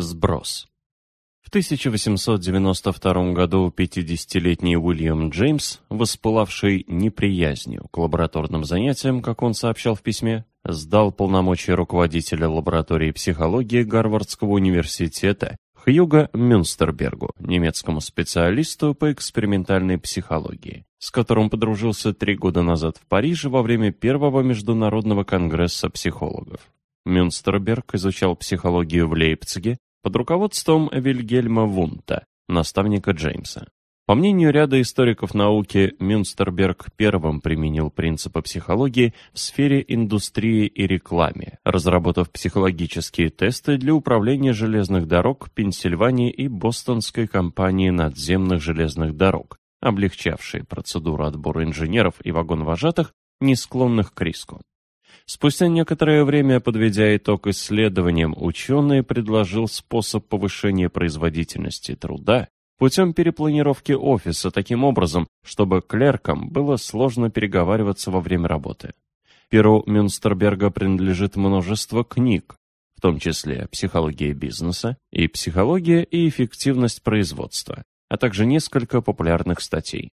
Сброс. В 1892 году 50-летний Уильям Джеймс, воспылавший неприязнью к лабораторным занятиям, как он сообщал в письме, сдал полномочия руководителя лаборатории психологии Гарвардского университета Хьюго Мюнстербергу, немецкому специалисту по экспериментальной психологии, с которым подружился три года назад в Париже во время первого международного конгресса психологов. Мюнстерберг изучал психологию в Лейпциге под руководством Вильгельма Вунта, наставника Джеймса. По мнению ряда историков науки, Мюнстерберг первым применил принципы психологии в сфере индустрии и рекламы, разработав психологические тесты для управления железных дорог Пенсильвании и бостонской компании надземных железных дорог, облегчавшие процедуру отбора инженеров и вагоновожатых, не склонных к риску. Спустя некоторое время, подведя итог исследованиям, ученый предложил способ повышения производительности труда путем перепланировки офиса таким образом, чтобы клеркам было сложно переговариваться во время работы. Перу Мюнстерберга принадлежит множество книг, в том числе «Психология бизнеса» и «Психология и эффективность производства», а также несколько популярных статей.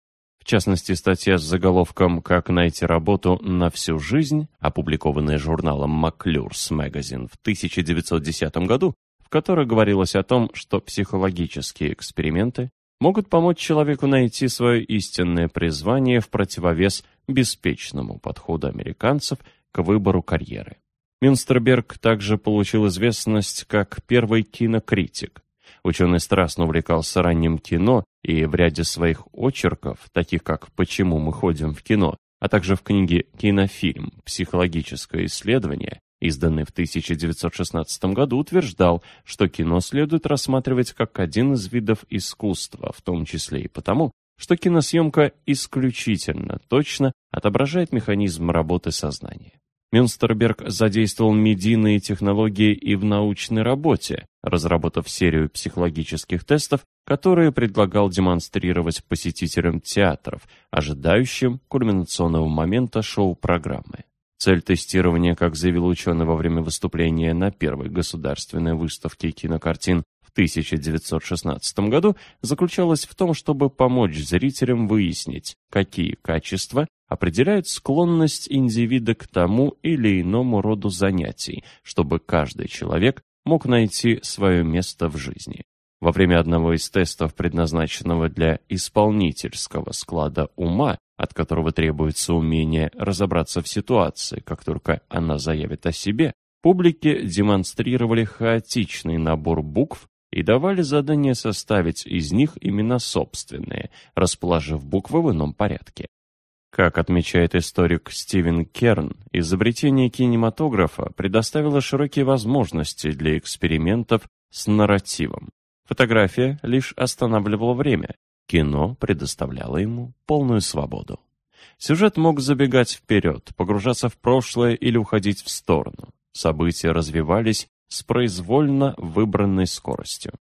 Частности, статья с заголовком «Как найти работу на всю жизнь», опубликованная журналом McClure's Magazine в 1910 году, в которой говорилось о том, что психологические эксперименты могут помочь человеку найти свое истинное призвание в противовес беспечному подходу американцев к выбору карьеры. Мюнстерберг также получил известность как первый кинокритик. Ученый страстно увлекался ранним кино и в ряде своих очерков, таких как «Почему мы ходим в кино», а также в книге «Кинофильм. Психологическое исследование», изданный в 1916 году, утверждал, что кино следует рассматривать как один из видов искусства, в том числе и потому, что киносъемка исключительно точно отображает механизм работы сознания. Мюнстерберг задействовал медийные технологии и в научной работе, разработав серию психологических тестов, которые предлагал демонстрировать посетителям театров, ожидающим кульминационного момента шоу-программы. Цель тестирования, как заявил ученый во время выступления на первой государственной выставке кинокартин в 1916 году, заключалась в том, чтобы помочь зрителям выяснить, какие качества определяют склонность индивида к тому или иному роду занятий, чтобы каждый человек мог найти свое место в жизни. Во время одного из тестов, предназначенного для исполнительского склада ума, от которого требуется умение разобраться в ситуации, как только она заявит о себе, публике демонстрировали хаотичный набор букв и давали задание составить из них имена собственные, расположив буквы в ином порядке. Как отмечает историк Стивен Керн, изобретение кинематографа предоставило широкие возможности для экспериментов с нарративом. Фотография лишь останавливала время, кино предоставляло ему полную свободу. Сюжет мог забегать вперед, погружаться в прошлое или уходить в сторону. События развивались с произвольно выбранной скоростью.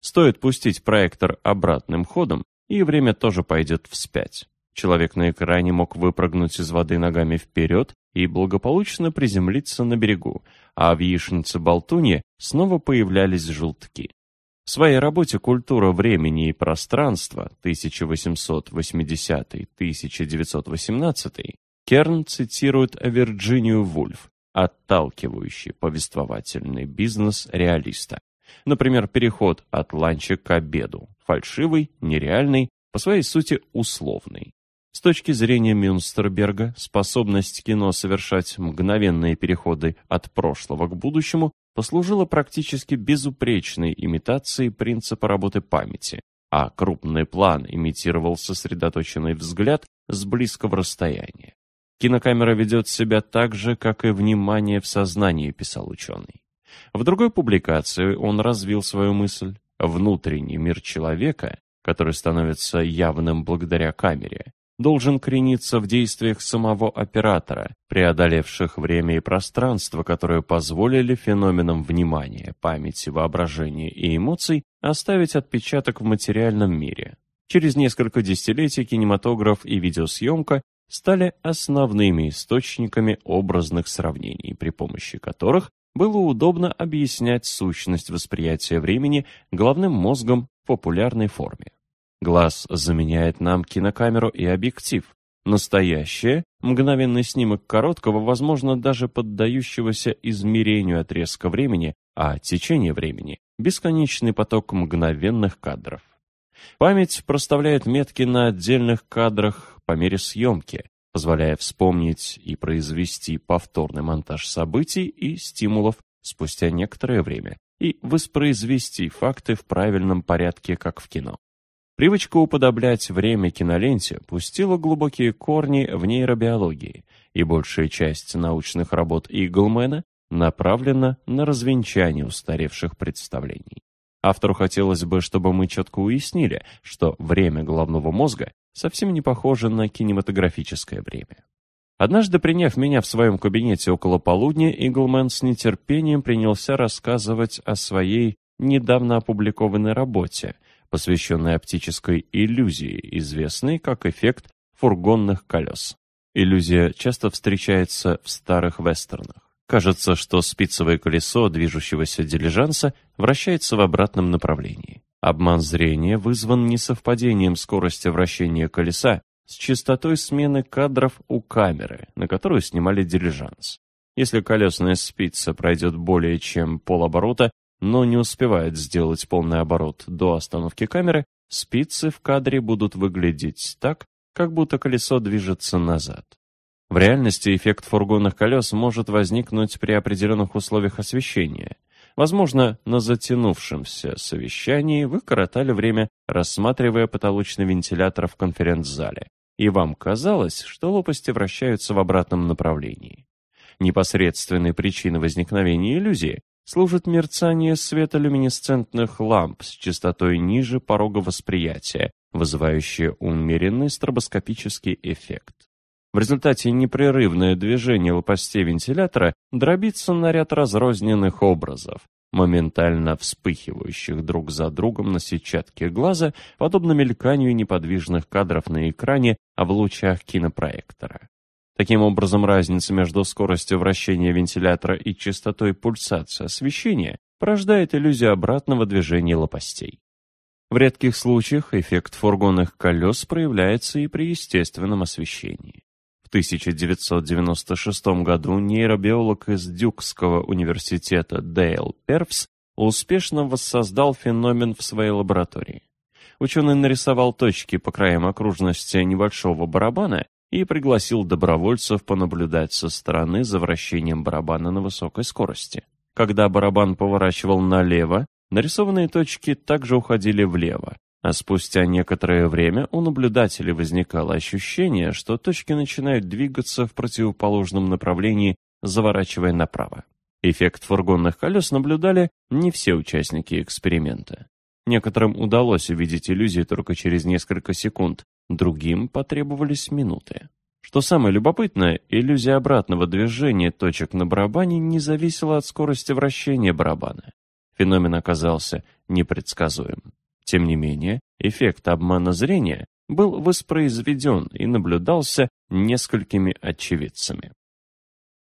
Стоит пустить проектор обратным ходом, и время тоже пойдет вспять. Человек на экране мог выпрыгнуть из воды ногами вперед и благополучно приземлиться на берегу, а в яичнице-болтунье снова появлялись желтки. В своей работе «Культура времени и пространства» 1880-1918 Керн цитирует Вирджинию Вульф, отталкивающий повествовательный бизнес реалиста. Например, переход от ланча к обеду, фальшивый, нереальный, по своей сути условный. С точки зрения Мюнстерберга, способность кино совершать мгновенные переходы от прошлого к будущему послужила практически безупречной имитацией принципа работы памяти, а крупный план имитировал сосредоточенный взгляд с близкого расстояния. Кинокамера ведет себя так же, как и внимание в сознании, писал ученый. В другой публикации он развил свою мысль. Внутренний мир человека, который становится явным благодаря камере, должен крениться в действиях самого оператора, преодолевших время и пространство, которые позволили феноменам внимания, памяти, воображения и эмоций оставить отпечаток в материальном мире. Через несколько десятилетий кинематограф и видеосъемка стали основными источниками образных сравнений, при помощи которых было удобно объяснять сущность восприятия времени головным мозгом в популярной форме. Глаз заменяет нам кинокамеру и объектив. Настоящее, мгновенный снимок короткого, возможно, даже поддающегося измерению отрезка времени, а течение времени – бесконечный поток мгновенных кадров. Память проставляет метки на отдельных кадрах по мере съемки, позволяя вспомнить и произвести повторный монтаж событий и стимулов спустя некоторое время и воспроизвести факты в правильном порядке, как в кино. Привычка уподоблять время киноленте пустила глубокие корни в нейробиологии, и большая часть научных работ Иглмена направлена на развенчание устаревших представлений. Автору хотелось бы, чтобы мы четко уяснили, что время головного мозга совсем не похоже на кинематографическое время. Однажды, приняв меня в своем кабинете около полудня, Иглман с нетерпением принялся рассказывать о своей недавно опубликованной работе, посвященной оптической иллюзии, известной как эффект фургонных колес. Иллюзия часто встречается в старых вестернах. Кажется, что спицевое колесо движущегося дилижанса вращается в обратном направлении. Обман зрения вызван несовпадением скорости вращения колеса с частотой смены кадров у камеры, на которую снимали дилижанс. Если колесная спица пройдет более чем полоборота, но не успевает сделать полный оборот до остановки камеры, спицы в кадре будут выглядеть так, как будто колесо движется назад. В реальности эффект фургонных колес может возникнуть при определенных условиях освещения. Возможно, на затянувшемся совещании вы коротали время, рассматривая потолочный вентилятор в конференц-зале, и вам казалось, что лопасти вращаются в обратном направлении. Непосредственной причиной возникновения иллюзии служит мерцание светолюминесцентных ламп с частотой ниже порога восприятия, вызывающее умеренный стробоскопический эффект. В результате непрерывное движение лопастей вентилятора дробится на ряд разрозненных образов, моментально вспыхивающих друг за другом на сетчатке глаза, подобно мельканию неподвижных кадров на экране, а в лучах кинопроектора. Таким образом, разница между скоростью вращения вентилятора и частотой пульсации освещения порождает иллюзию обратного движения лопастей. В редких случаях эффект фургонных колес проявляется и при естественном освещении. В 1996 году нейробиолог из Дюкского университета Дейл Первс успешно воссоздал феномен в своей лаборатории. Ученый нарисовал точки по краям окружности небольшого барабана и пригласил добровольцев понаблюдать со стороны за вращением барабана на высокой скорости. Когда барабан поворачивал налево, нарисованные точки также уходили влево, а спустя некоторое время у наблюдателей возникало ощущение, что точки начинают двигаться в противоположном направлении, заворачивая направо. Эффект фургонных колес наблюдали не все участники эксперимента. Некоторым удалось увидеть иллюзию только через несколько секунд, другим потребовались минуты. Что самое любопытное, иллюзия обратного движения точек на барабане не зависела от скорости вращения барабана. Феномен оказался непредсказуем. Тем не менее, эффект обмана зрения был воспроизведен и наблюдался несколькими очевидцами.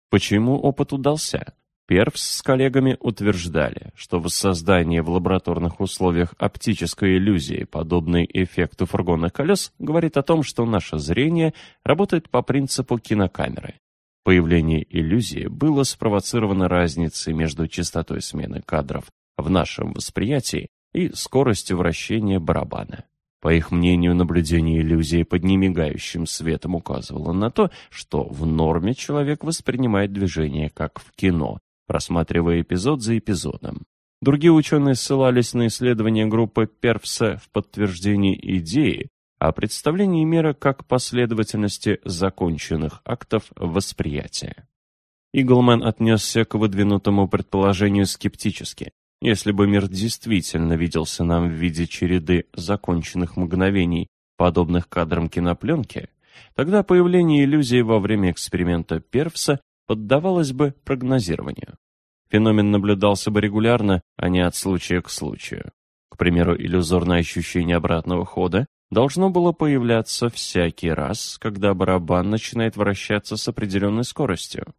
Почему опыт удался? Первс с коллегами утверждали, что воссоздание в лабораторных условиях оптической иллюзии, подобной эффекту фургонных колес, говорит о том, что наше зрение работает по принципу кинокамеры. Появление иллюзии было спровоцировано разницей между частотой смены кадров в нашем восприятии и скоростью вращения барабана. По их мнению, наблюдение иллюзии под немигающим светом указывало на то, что в норме человек воспринимает движение как в кино, просматривая эпизод за эпизодом. Другие ученые ссылались на исследования группы Первса в подтверждении идеи о представлении мира как последовательности законченных актов восприятия. Иглман отнесся к выдвинутому предположению скептически. Если бы мир действительно виделся нам в виде череды законченных мгновений, подобных кадрам кинопленки, тогда появление иллюзии во время эксперимента Первса поддавалось бы прогнозированию. Феномен наблюдался бы регулярно, а не от случая к случаю. К примеру, иллюзорное ощущение обратного хода должно было появляться всякий раз, когда барабан начинает вращаться с определенной скоростью.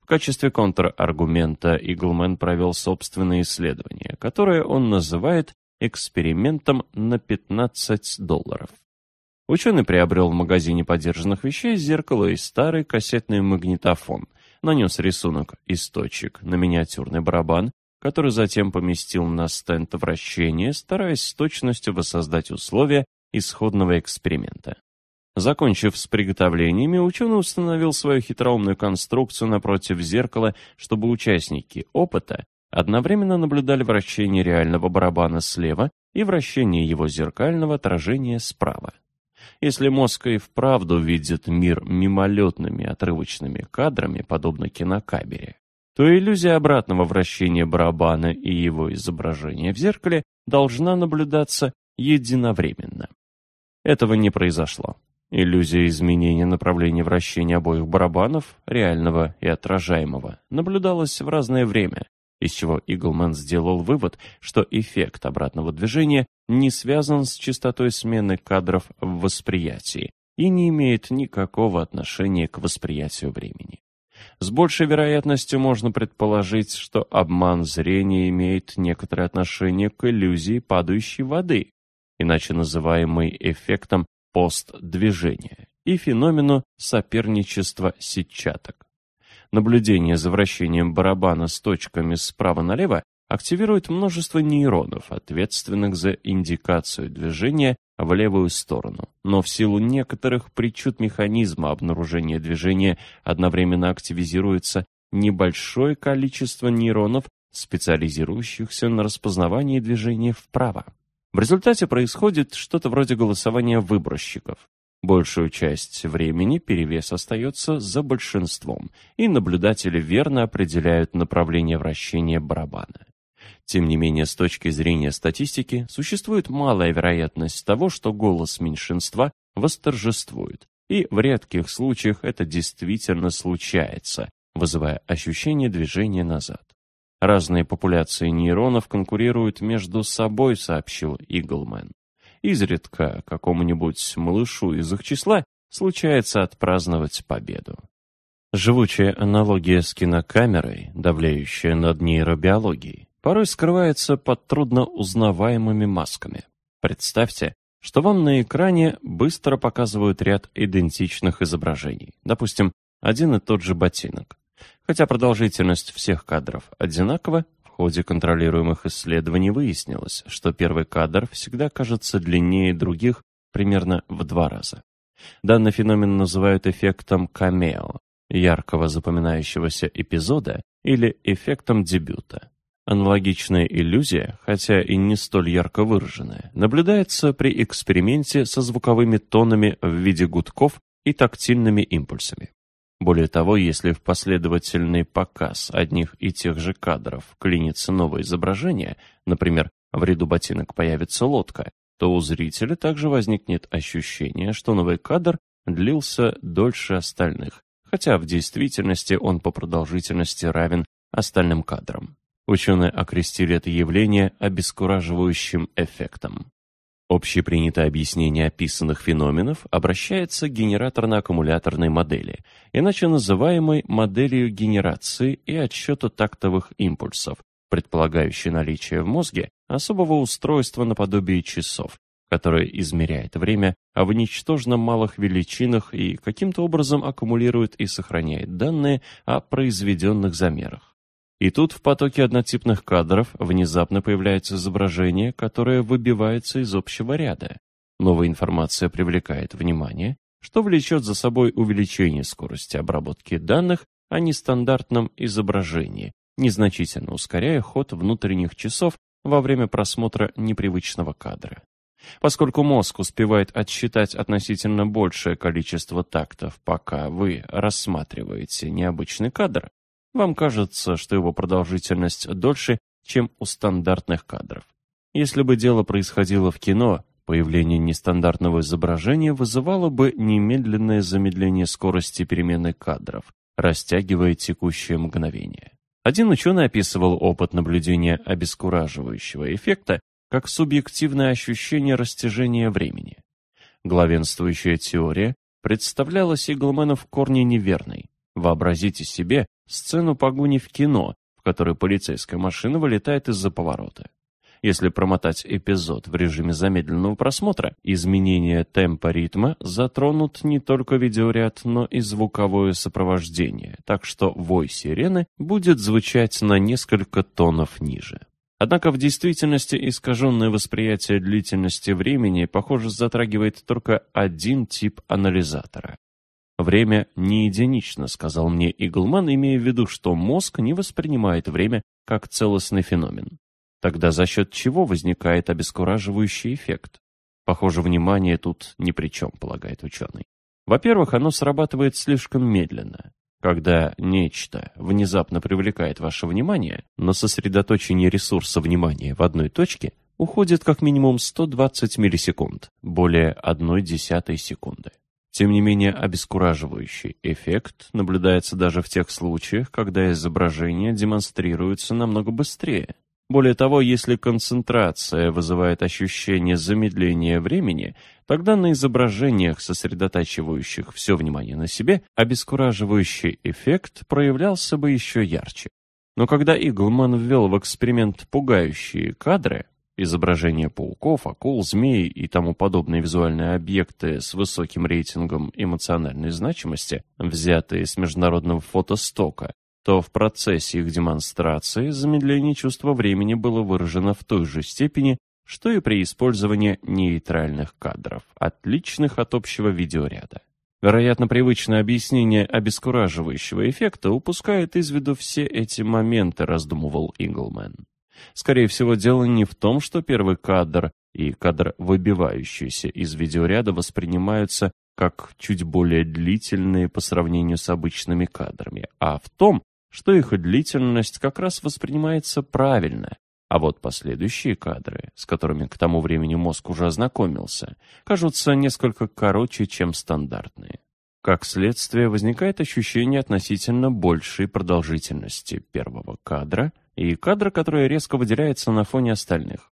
В качестве контраргумента Иглмен провел собственное исследование, которое он называет экспериментом на 15 долларов. Ученый приобрел в магазине подержанных вещей зеркало и старый кассетный магнитофон, нанес рисунок из на миниатюрный барабан, который затем поместил на стенд вращения, стараясь с точностью воссоздать условия исходного эксперимента. Закончив с приготовлениями, ученый установил свою хитроумную конструкцию напротив зеркала, чтобы участники опыта одновременно наблюдали вращение реального барабана слева и вращение его зеркального отражения справа. Если мозг и вправду видит мир мимолетными отрывочными кадрами, подобно кинокамере, то иллюзия обратного вращения барабана и его изображения в зеркале должна наблюдаться единовременно. Этого не произошло. Иллюзия изменения направления вращения обоих барабанов, реального и отражаемого, наблюдалась в разное время, из чего Иглман сделал вывод, что эффект обратного движения не связан с частотой смены кадров в восприятии и не имеет никакого отношения к восприятию времени. С большей вероятностью можно предположить, что обман зрения имеет некоторое отношение к иллюзии падающей воды, иначе называемой эффектом постдвижения, и феномену соперничества сетчаток. Наблюдение за вращением барабана с точками справа налево активирует множество нейронов, ответственных за индикацию движения в левую сторону. Но в силу некоторых причуд механизма обнаружения движения одновременно активизируется небольшое количество нейронов, специализирующихся на распознавании движения вправо. В результате происходит что-то вроде голосования выборщиков. Большую часть времени перевес остается за большинством, и наблюдатели верно определяют направление вращения барабана. Тем не менее, с точки зрения статистики, существует малая вероятность того, что голос меньшинства восторжествует, и в редких случаях это действительно случается, вызывая ощущение движения назад. Разные популяции нейронов конкурируют между собой, сообщил Иглмен. Изредка какому-нибудь малышу из их числа случается отпраздновать победу. Живучая аналогия с кинокамерой, давляющая над нейробиологией, порой скрывается под трудно узнаваемыми масками. Представьте, что вам на экране быстро показывают ряд идентичных изображений, допустим, один и тот же ботинок. Хотя продолжительность всех кадров одинакова, ходе контролируемых исследований выяснилось, что первый кадр всегда кажется длиннее других примерно в два раза. Данный феномен называют эффектом камео, яркого запоминающегося эпизода или эффектом дебюта. Аналогичная иллюзия, хотя и не столь ярко выраженная, наблюдается при эксперименте со звуковыми тонами в виде гудков и тактильными импульсами. Более того, если в последовательный показ одних и тех же кадров клинится новое изображение, например, в ряду ботинок появится лодка, то у зрителя также возникнет ощущение, что новый кадр длился дольше остальных, хотя в действительности он по продолжительности равен остальным кадрам. Ученые окрестили это явление обескураживающим эффектом. Общепринятое объяснение описанных феноменов обращается к генераторно-аккумуляторной модели, иначе называемой моделью генерации и отсчета тактовых импульсов, предполагающей наличие в мозге особого устройства наподобие часов, которое измеряет время в ничтожно малых величинах и каким-то образом аккумулирует и сохраняет данные о произведенных замерах. И тут в потоке однотипных кадров внезапно появляется изображение, которое выбивается из общего ряда. Новая информация привлекает внимание, что влечет за собой увеличение скорости обработки данных о нестандартном изображении, незначительно ускоряя ход внутренних часов во время просмотра непривычного кадра. Поскольку мозг успевает отсчитать относительно большее количество тактов, пока вы рассматриваете необычный кадр, вам кажется, что его продолжительность дольше, чем у стандартных кадров. Если бы дело происходило в кино, появление нестандартного изображения вызывало бы немедленное замедление скорости перемены кадров, растягивая текущее мгновение. Один ученый описывал опыт наблюдения обескураживающего эффекта как субъективное ощущение растяжения времени. Главенствующая теория представлялась Иглману в корне неверной. Вообразите себе, сцену погони в кино, в которой полицейская машина вылетает из-за поворота. Если промотать эпизод в режиме замедленного просмотра, изменения темпа ритма затронут не только видеоряд, но и звуковое сопровождение, так что вой сирены будет звучать на несколько тонов ниже. Однако в действительности искаженное восприятие длительности времени, похоже, затрагивает только один тип анализатора. «Время не единично», — сказал мне Иглман, имея в виду, что мозг не воспринимает время как целостный феномен. Тогда за счет чего возникает обескураживающий эффект? Похоже, внимание тут ни при чем, полагает ученый. Во-первых, оно срабатывает слишком медленно. Когда нечто внезапно привлекает ваше внимание, на сосредоточение ресурса внимания в одной точке уходит как минимум 120 миллисекунд, более одной десятой секунды. Тем не менее, обескураживающий эффект наблюдается даже в тех случаях, когда изображение демонстрируется намного быстрее. Более того, если концентрация вызывает ощущение замедления времени, тогда на изображениях, сосредотачивающих все внимание на себе, обескураживающий эффект проявлялся бы еще ярче. Но когда Иглман ввел в эксперимент пугающие кадры, изображения пауков, акул, змей и тому подобные визуальные объекты с высоким рейтингом эмоциональной значимости, взятые с международного фотостока, то в процессе их демонстрации замедление чувства времени было выражено в той же степени, что и при использовании нейтральных кадров, отличных от общего видеоряда. Вероятно, привычное объяснение обескураживающего эффекта упускает из виду все эти моменты, раздумывал Инглмен. Скорее всего, дело не в том, что первый кадр и кадр, выбивающийся из видеоряда, воспринимаются как чуть более длительные по сравнению с обычными кадрами, а в том, что их длительность как раз воспринимается правильно, а вот последующие кадры, с которыми к тому времени мозг уже ознакомился, кажутся несколько короче, чем стандартные. Как следствие, возникает ощущение относительно большей продолжительности первого кадра и кадра, который резко выделяется на фоне остальных.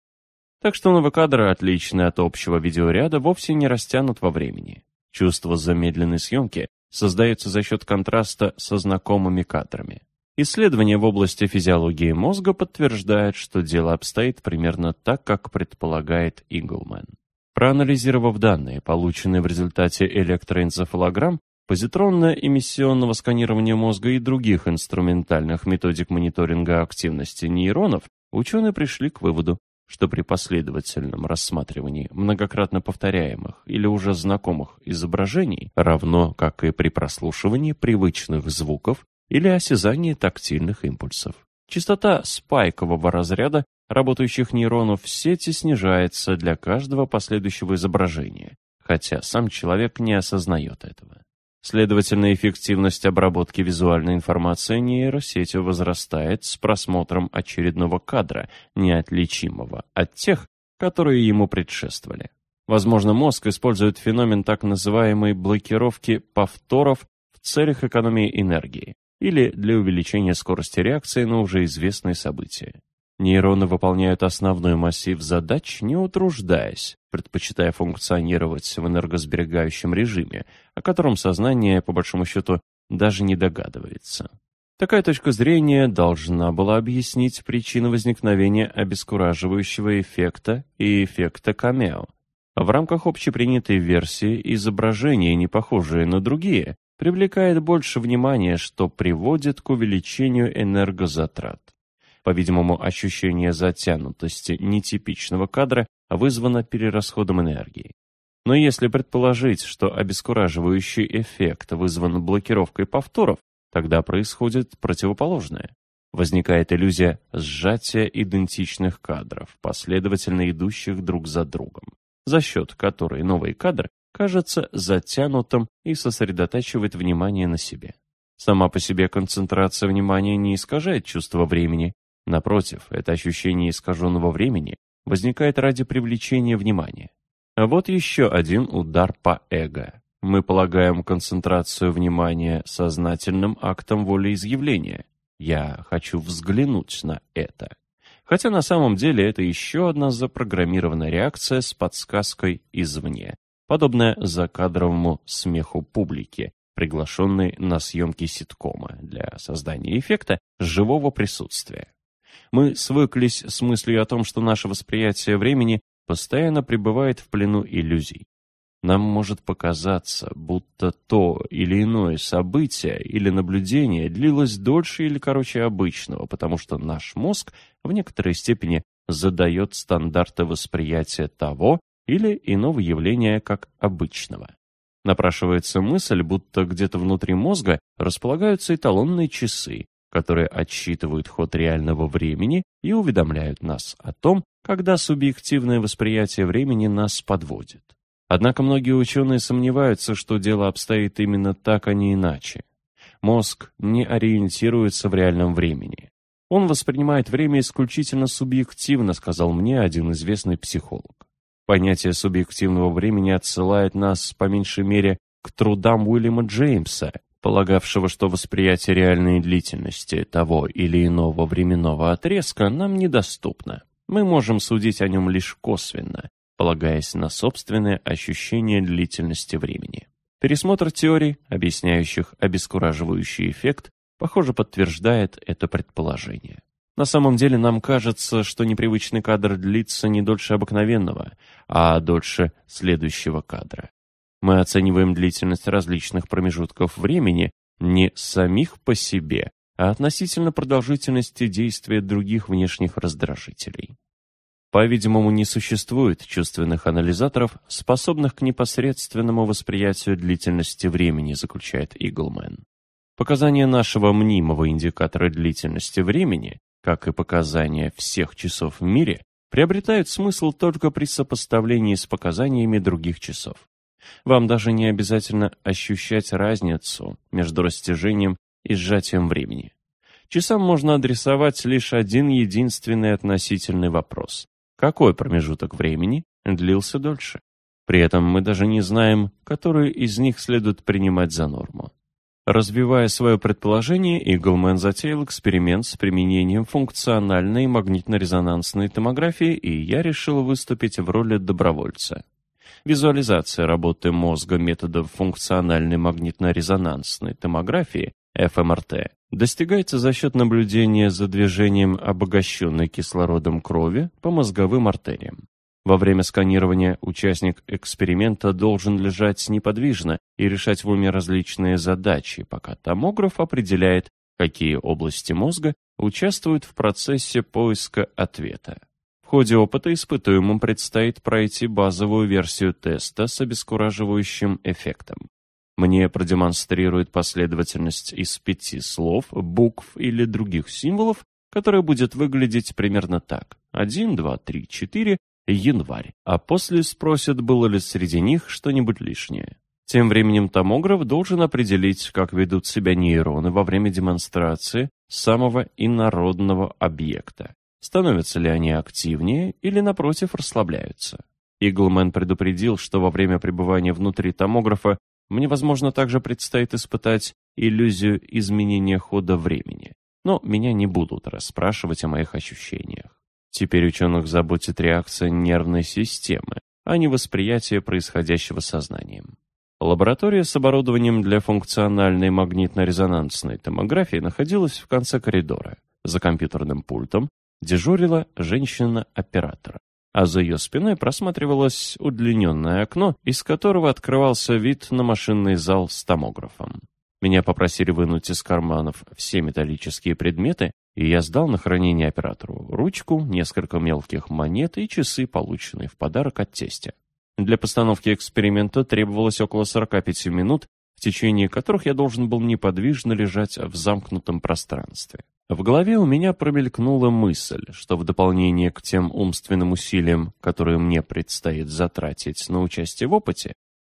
Так что новый кадр, отличный от общего видеоряда, вовсе не растянут во времени. Чувство замедленной съемки создается за счет контраста со знакомыми кадрами. Исследования в области физиологии мозга подтверждают, что дело обстоит примерно так, как предполагает Иглман. Проанализировав данные, полученные в результате электроэнцефалограмм, позитронно-эмиссионного сканирования мозга и других инструментальных методик мониторинга активности нейронов, ученые пришли к выводу, что при последовательном рассматривании многократно повторяемых или уже знакомых изображений, равно как и при прослушивании привычных звуков, или осязание тактильных импульсов. Частота спайкового разряда работающих нейронов в сети снижается для каждого последующего изображения, хотя сам человек не осознает этого. Следовательно, эффективность обработки визуальной информации нейросетью возрастает с просмотром очередного кадра, неотличимого от тех, которые ему предшествовали. Возможно, мозг использует феномен так называемой блокировки повторов в целях экономии энергии или для увеличения скорости реакции на уже известные события. Нейроны выполняют основной массив задач, не утруждаясь, предпочитая функционировать в энергосберегающем режиме, о котором сознание, по большому счету, даже не догадывается. Такая точка зрения должна была объяснить причины возникновения обескураживающего эффекта и эффекта камео. В рамках общепринятой версии изображения, не похожие на другие, привлекает больше внимания, что приводит к увеличению энергозатрат. По-видимому, ощущение затянутости нетипичного кадра вызвано перерасходом энергии. Но если предположить, что обескураживающий эффект вызван блокировкой повторов, тогда происходит противоположное. Возникает иллюзия сжатия идентичных кадров, последовательно идущих друг за другом, за счет которой новый кадр кажется затянутым и сосредотачивает внимание на себе. Сама по себе концентрация внимания не искажает чувство времени. Напротив, это ощущение искаженного времени возникает ради привлечения внимания. А вот еще один удар по эго. Мы полагаем концентрацию внимания сознательным актом волеизъявления. Я хочу взглянуть на это. Хотя на самом деле это еще одна запрограммированная реакция с подсказкой извне подобное закадровому смеху публики, приглашенный на съемки ситкома для создания эффекта живого присутствия. Мы свыклись с мыслью о том, что наше восприятие времени постоянно пребывает в плену иллюзий. Нам может показаться, будто то или иное событие или наблюдение длилось дольше или короче обычного, потому что наш мозг в некоторой степени задает стандарты восприятия того или иного явления как обычного. Напрашивается мысль, будто где-то внутри мозга располагаются эталонные часы, которые отсчитывают ход реального времени и уведомляют нас о том, когда субъективное восприятие времени нас подводит. Однако многие ученые сомневаются, что дело обстоит именно так, а не иначе. Мозг не ориентируется в реальном времени. Он воспринимает время исключительно субъективно, сказал мне один известный психолог. Понятие субъективного времени отсылает нас, по меньшей мере, к трудам Уильяма Джеймса, полагавшего, что восприятие реальной длительности того или иного временного отрезка нам недоступно. Мы можем судить о нем лишь косвенно, полагаясь на собственное ощущение длительности времени. Пересмотр теорий, объясняющих обескураживающий эффект, похоже, подтверждает это предположение. На самом деле нам кажется, что непривычный кадр длится не дольше обыкновенного, а дольше следующего кадра. Мы оцениваем длительность различных промежутков времени не самих по себе, а относительно продолжительности действия других внешних раздражителей. По-видимому, не существует чувственных анализаторов, способных к непосредственному восприятию длительности времени, заключает Иглмен. Показания нашего мнимого индикатора длительности времени как и показания всех часов в мире, приобретают смысл только при сопоставлении с показаниями других часов. Вам даже не обязательно ощущать разницу между растяжением и сжатием времени. Часам можно адресовать лишь один единственный относительный вопрос. Какой промежуток времени длился дольше? При этом мы даже не знаем, которую из них следует принимать за норму. Развивая свое предположение, Иглмен затеял эксперимент с применением функциональной магнитно-резонансной томографии, и я решил выступить в роли добровольца. Визуализация работы мозга методом функциональной магнитно-резонансной томографии, ФМРТ, достигается за счет наблюдения за движением обогащенной кислородом крови по мозговым артериям. Во время сканирования участник эксперимента должен лежать неподвижно и решать в уме различные задачи, пока томограф определяет, какие области мозга участвуют в процессе поиска ответа. Ходе опыта испытуемым предстоит пройти базовую версию теста с обескураживающим эффектом. Мне продемонстрирует последовательность из пяти слов, букв или других символов, которая будет выглядеть примерно так. 1, 2, 3, 4 январь, а после спросят, было ли среди них что-нибудь лишнее. Тем временем томограф должен определить, как ведут себя нейроны во время демонстрации самого инородного объекта. Становятся ли они активнее или, напротив, расслабляются. Иглмен предупредил, что во время пребывания внутри томографа мне, возможно, также предстоит испытать иллюзию изменения хода времени. Но меня не будут расспрашивать о моих ощущениях. Теперь ученых заботит реакция нервной системы, а не восприятие происходящего сознанием. Лаборатория с оборудованием для функциональной магнитно-резонансной томографии находилась в конце коридора. За компьютерным пультом дежурила женщина-оператор, а за ее спиной просматривалось удлиненное окно, из которого открывался вид на машинный зал с томографом. Меня попросили вынуть из карманов все металлические предметы, и я сдал на хранение оператору ручку, несколько мелких монет и часы, полученные в подарок от тестя. Для постановки эксперимента требовалось около 45 минут, в течение которых я должен был неподвижно лежать в замкнутом пространстве. В голове у меня промелькнула мысль, что в дополнение к тем умственным усилиям, которые мне предстоит затратить на участие в опыте,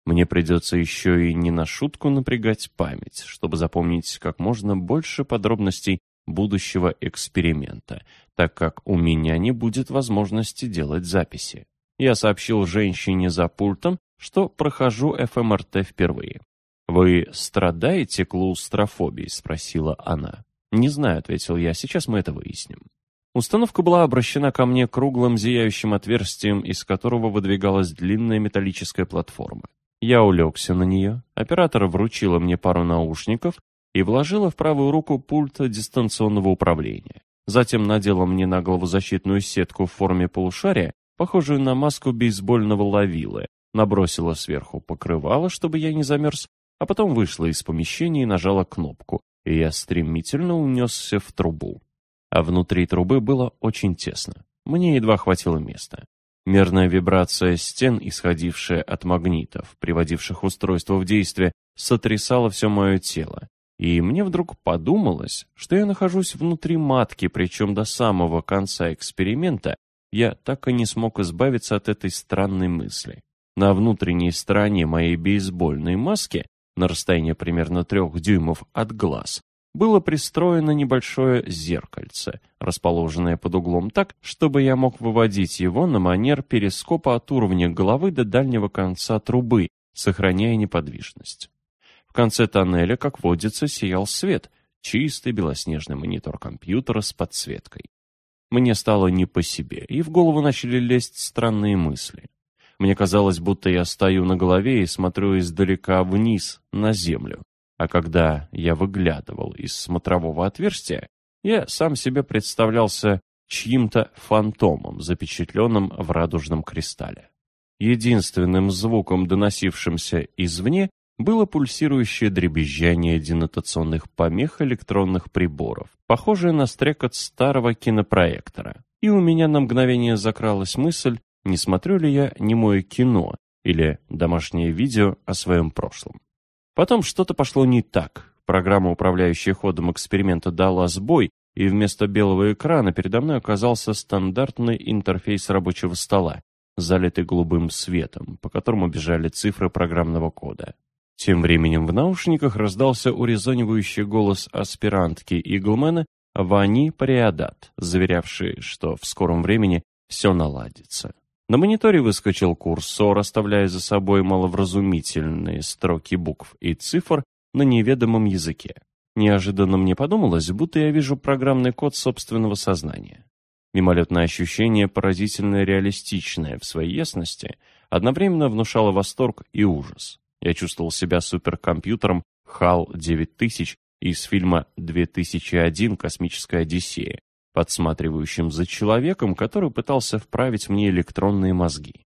мне придется еще и не на шутку напрягать память, чтобы запомнить как можно больше подробностей будущего эксперимента, так как у меня не будет возможности делать записи. Я сообщил женщине за пультом, что прохожу ФМРТ впервые. «Вы страдаете клаустрофобией?» – спросила она. «Не знаю», – ответил я, – «сейчас мы это выясним». Установка была обращена ко мне круглым зияющим отверстием, из которого выдвигалась длинная металлическая платформа. Я улегся на нее, оператор вручила мне пару наушников и вложила в правую руку пульт дистанционного управления. Затем надела мне на голову защитную сетку в форме полушария, похожую на маску бейсбольного лавилы, набросила сверху покрывало, чтобы я не замерз, а потом вышла из помещения и нажала кнопку, и я стремительно унесся в трубу. А внутри трубы было очень тесно. Мне едва хватило места. Мерная вибрация стен, исходившая от магнитов, приводивших устройство в действие, сотрясала все мое тело. И мне вдруг подумалось, что я нахожусь внутри матки, причем до самого конца эксперимента я так и не смог избавиться от этой странной мысли. На внутренней стороне моей бейсбольной маски, на расстоянии примерно трех дюймов от глаз, было пристроено небольшое зеркальце, расположенное под углом так, чтобы я мог выводить его на манер перископа от уровня головы до дальнего конца трубы, сохраняя неподвижность. В конце тоннеля, как водится, сиял свет, чистый белоснежный монитор компьютера с подсветкой. Мне стало не по себе, и в голову начали лезть странные мысли. Мне казалось, будто я стою на голове и смотрю издалека вниз, на землю. А когда я выглядывал из смотрового отверстия, я сам себе представлялся чьим-то фантомом, запечатленным в радужном кристалле. Единственным звуком, доносившимся извне, было пульсирующее дребезжание денотационных помех электронных приборов, похожее на стрекот старого кинопроектора. И у меня на мгновение закралась мысль, не смотрю ли я немое кино или домашнее видео о своем прошлом. Потом что-то пошло не так. Программа, управляющая ходом эксперимента, дала сбой, и вместо белого экрана передо мной оказался стандартный интерфейс рабочего стола, залитый голубым светом, по которому бежали цифры программного кода. Тем временем в наушниках раздался урезонивающий голос аспирантки Иглмена Вани Париадат, заверявший, что в скором времени все наладится. На мониторе выскочил курсор, оставляя за собой маловразумительные строки букв и цифр на неведомом языке. Неожиданно мне подумалось, будто я вижу программный код собственного сознания. Мимолетное ощущение, поразительно реалистичное в своей ясности, одновременно внушало восторг и ужас. Я чувствовал себя суперкомпьютером HAL 9000 из фильма «2001. Космическая Одиссея», подсматривающим за человеком, который пытался вправить мне электронные мозги.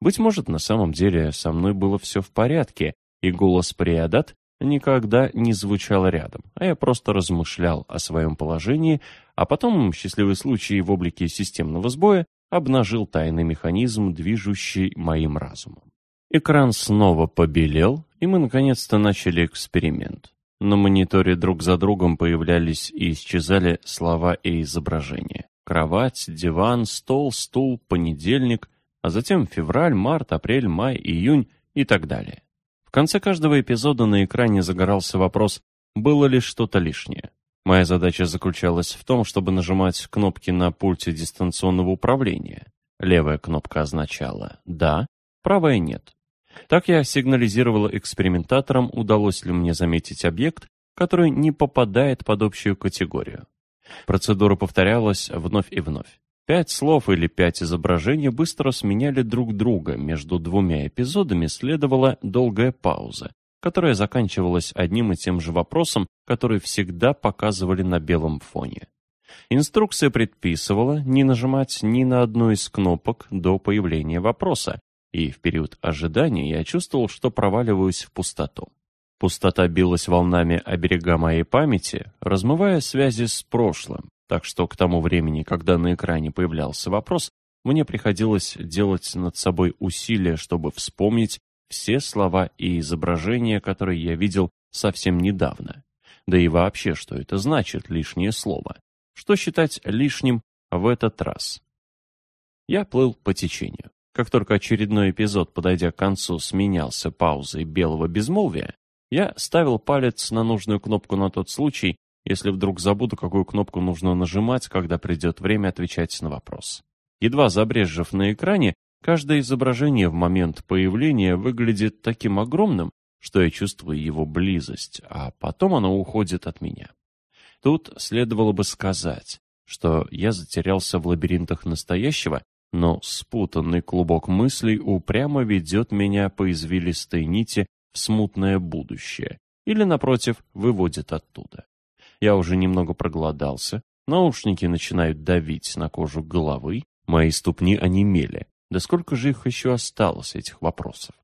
Быть может, на самом деле со мной было все в порядке, и голос Приадат никогда не звучал рядом, а я просто размышлял о своем положении, а потом, счастливый случай в облике системного сбоя, обнажил тайный механизм, движущий моим разумом. Экран снова побелел, и мы наконец-то начали эксперимент. На мониторе друг за другом появлялись и исчезали слова и изображения. Кровать, диван, стол, стул, понедельник, а затем февраль, март, апрель, май, июнь и так далее. В конце каждого эпизода на экране загорался вопрос, было ли что-то лишнее. Моя задача заключалась в том, чтобы нажимать кнопки на пульте дистанционного управления. Левая кнопка означала «да», правая «нет». Так я сигнализировал экспериментаторам, удалось ли мне заметить объект, который не попадает под общую категорию. Процедура повторялась вновь и вновь. Пять слов или пять изображений быстро сменяли друг друга. Между двумя эпизодами следовала долгая пауза, которая заканчивалась одним и тем же вопросом, который всегда показывали на белом фоне. Инструкция предписывала не нажимать ни на одну из кнопок до появления вопроса, и в период ожидания я чувствовал, что проваливаюсь в пустоту. Пустота билась волнами о берега моей памяти, размывая связи с прошлым, так что к тому времени, когда на экране появлялся вопрос, мне приходилось делать над собой усилия, чтобы вспомнить все слова и изображения, которые я видел совсем недавно. Да и вообще, что это значит лишнее слово? Что считать лишним в этот раз? Я плыл по течению. Как только очередной эпизод, подойдя к концу, сменялся паузой белого безмолвия, я ставил палец на нужную кнопку на тот случай, если вдруг забуду, какую кнопку нужно нажимать, когда придет время отвечать на вопрос. Едва забрежев на экране, каждое изображение в момент появления выглядит таким огромным, что я чувствую его близость, а потом оно уходит от меня. Тут следовало бы сказать, что я затерялся в лабиринтах настоящего но спутанный клубок мыслей упрямо ведет меня по извилистой нити в смутное будущее или, напротив, выводит оттуда. Я уже немного проголодался, наушники начинают давить на кожу головы, мои ступни онемели. Да сколько же их еще осталось, этих вопросов?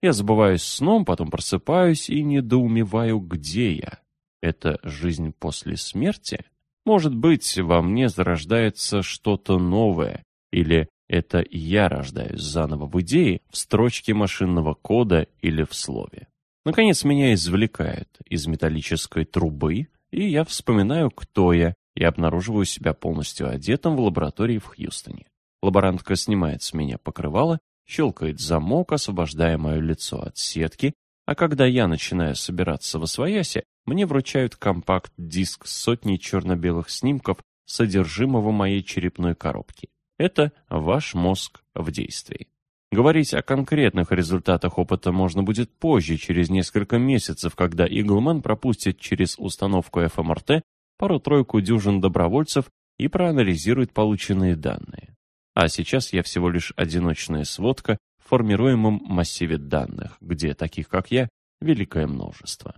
Я забываюсь сном, потом просыпаюсь и недоумеваю, где я. Это жизнь после смерти? Может быть, во мне зарождается что-то новое, или это я рождаюсь заново в идее, в строчке машинного кода или в слове. Наконец меня извлекают из металлической трубы, и я вспоминаю, кто я, и обнаруживаю себя полностью одетым в лаборатории в Хьюстоне. Лаборантка снимает с меня покрывало, щелкает замок, освобождая мое лицо от сетки, а когда я начинаю собираться во своясе, мне вручают компакт-диск с сотней черно-белых снимков содержимого моей черепной коробки. Это ваш мозг в действии. Говорить о конкретных результатах опыта можно будет позже, через несколько месяцев, когда Иглман пропустит через установку ФМРТ пару-тройку дюжин добровольцев и проанализирует полученные данные. А сейчас я всего лишь одиночная сводка в формируемом массиве данных, где таких, как я, великое множество.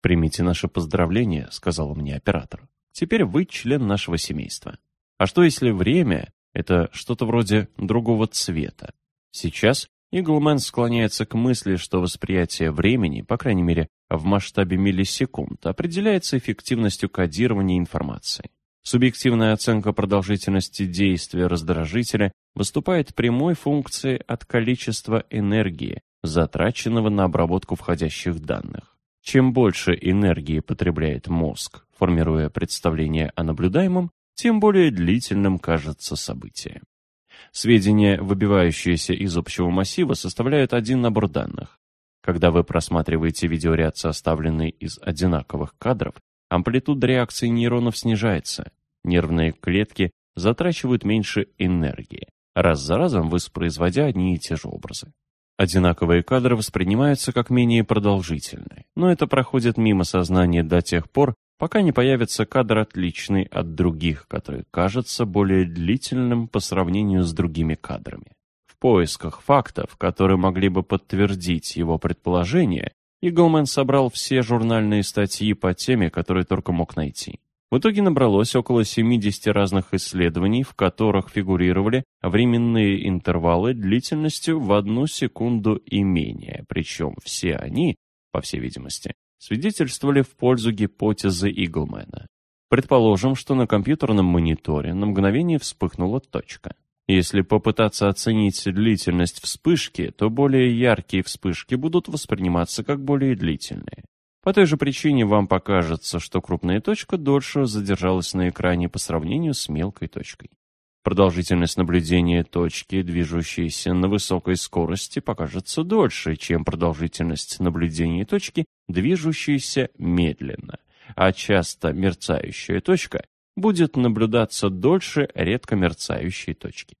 «Примите наше поздравление», — сказал мне оператор. «Теперь вы член нашего семейства. А что если время это что-то вроде другого цвета. Сейчас Иглмен склоняется к мысли, что восприятие времени, по крайней мере, в масштабе миллисекунд, определяется эффективностью кодирования информации. Субъективная оценка продолжительности действия раздражителя выступает прямой функцией от количества энергии, затраченного на обработку входящих данных. Чем больше энергии потребляет мозг, формируя представление о наблюдаемом, тем более длительным кажется событие. Сведения, выбивающиеся из общего массива, составляют один набор данных. Когда вы просматриваете видеоряд, составленный из одинаковых кадров, амплитуда реакции нейронов снижается, нервные клетки затрачивают меньше энергии, раз за разом воспроизводя одни и те же образы. Одинаковые кадры воспринимаются как менее продолжительные, но это проходит мимо сознания до тех пор, пока не появится кадр отличный от других, который кажется более длительным по сравнению с другими кадрами. В поисках фактов, которые могли бы подтвердить его предположение, Иглмен собрал все журнальные статьи по теме, которые только мог найти. В итоге набралось около 70 разных исследований, в которых фигурировали временные интервалы длительностью в одну секунду и менее, причем все они, по всей видимости, свидетельствовали в пользу гипотезы Иглмена. Предположим, что на компьютерном мониторе на мгновение вспыхнула точка. Если попытаться оценить длительность вспышки, то более яркие вспышки будут восприниматься как более длительные. По той же причине вам покажется, что крупная точка дольше задержалась на экране по сравнению с мелкой точкой. Продолжительность наблюдения точки, движущейся на высокой скорости, покажется дольше, чем продолжительность наблюдения точки, движущейся медленно, а часто мерцающая точка будет наблюдаться дольше редко мерцающей точки.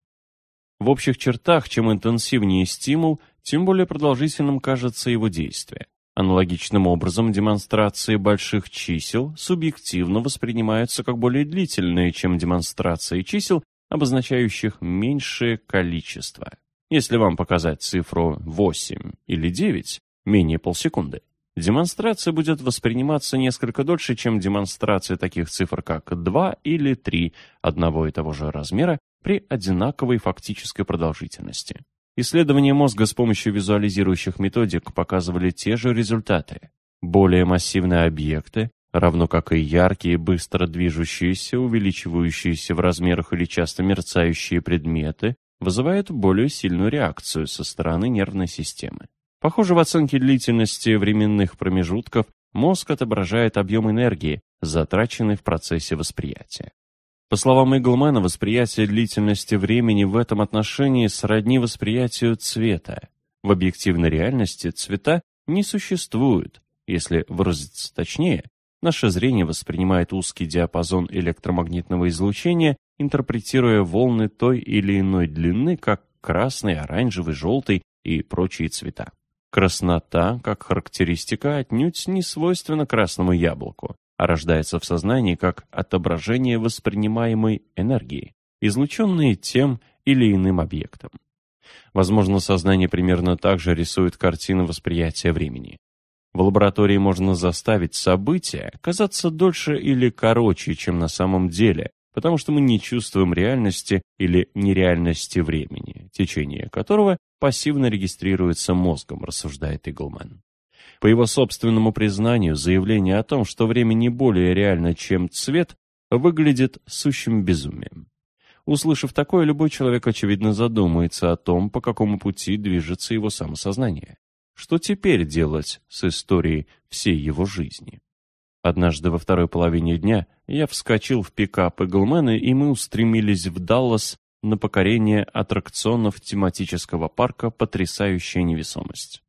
В общих чертах, чем интенсивнее стимул, тем более продолжительным кажется его действие. Аналогичным образом демонстрации больших чисел субъективно воспринимаются как более длительные, чем демонстрации чисел, обозначающих меньшее количество. Если вам показать цифру 8 или 9, менее полсекунды, демонстрация будет восприниматься несколько дольше, чем демонстрация таких цифр, как 2 или 3 одного и того же размера при одинаковой фактической продолжительности. Исследования мозга с помощью визуализирующих методик показывали те же результаты. Более массивные объекты равно как и яркие, быстро движущиеся, увеличивающиеся в размерах или часто мерцающие предметы, вызывают более сильную реакцию со стороны нервной системы. Похоже, в оценке длительности временных промежутков мозг отображает объем энергии, затраченный в процессе восприятия. По словам Иглмана, восприятие длительности времени в этом отношении сродни восприятию цвета. В объективной реальности цвета не существуют, если выразиться точнее, Наше зрение воспринимает узкий диапазон электромагнитного излучения, интерпретируя волны той или иной длины как красный, оранжевый, желтый и прочие цвета. Краснота, как характеристика, отнюдь не свойственна красному яблоку, а рождается в сознании как отображение воспринимаемой энергии, излученной тем или иным объектом. Возможно, сознание примерно так же рисует картины восприятия времени. В лаборатории можно заставить события казаться дольше или короче, чем на самом деле, потому что мы не чувствуем реальности или нереальности времени, течение которого пассивно регистрируется мозгом, рассуждает Иглман. По его собственному признанию, заявление о том, что время не более реально, чем цвет, выглядит сущим безумием. Услышав такое, любой человек, очевидно, задумается о том, по какому пути движется его самосознание. Что теперь делать с историей всей его жизни? Однажды во второй половине дня я вскочил в пикап Эглмена, и мы устремились в Даллас на покорение аттракционов тематического парка «Потрясающая невесомость».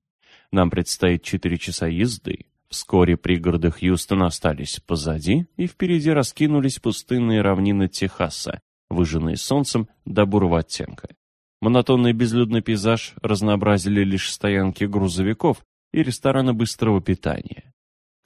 Нам предстоит четыре часа езды. Вскоре пригороды Хьюстона остались позади, и впереди раскинулись пустынные равнины Техаса, выжженные солнцем до бурого оттенка. Монотонный безлюдный пейзаж разнообразили лишь стоянки грузовиков и рестораны быстрого питания.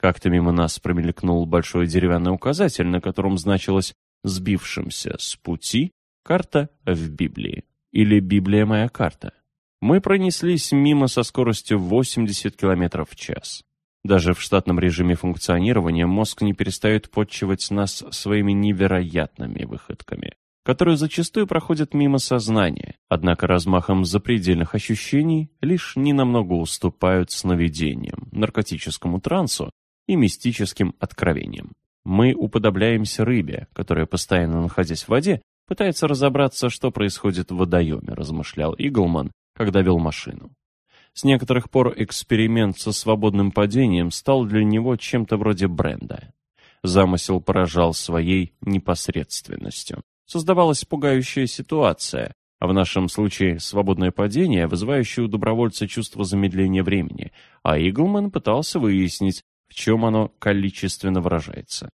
Как-то мимо нас промелькнул большой деревянный указатель, на котором значилось «Сбившимся с пути карта в Библии» или «Библия моя карта». Мы пронеслись мимо со скоростью 80 км в час. Даже в штатном режиме функционирования мозг не перестает подчивать нас своими невероятными выходками которые зачастую проходят мимо сознания, однако размахом запредельных ощущений лишь ненамного уступают сновидениям, наркотическому трансу и мистическим откровениям. Мы уподобляемся рыбе, которая, постоянно находясь в воде, пытается разобраться, что происходит в водоеме, размышлял Иглман, когда вел машину. С некоторых пор эксперимент со свободным падением стал для него чем-то вроде бренда. Замысел поражал своей непосредственностью создавалась пугающая ситуация, а в нашем случае свободное падение, вызывающее у добровольца чувство замедления времени, а Иглман пытался выяснить, в чем оно количественно выражается.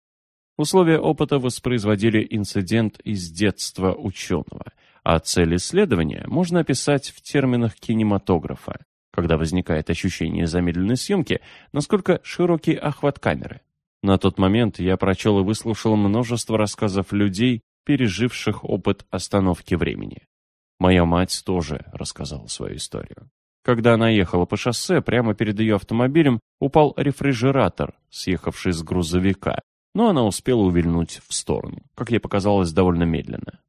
Условия опыта воспроизводили инцидент из детства ученого, а цель исследования можно описать в терминах кинематографа, когда возникает ощущение замедленной съемки, насколько широкий охват камеры. На тот момент я прочел и выслушал множество рассказов людей, переживших опыт остановки времени. Моя мать тоже рассказала свою историю. Когда она ехала по шоссе, прямо перед ее автомобилем упал рефрижератор, съехавший с грузовика, но она успела увильнуть в сторону, как ей показалось, довольно медленно.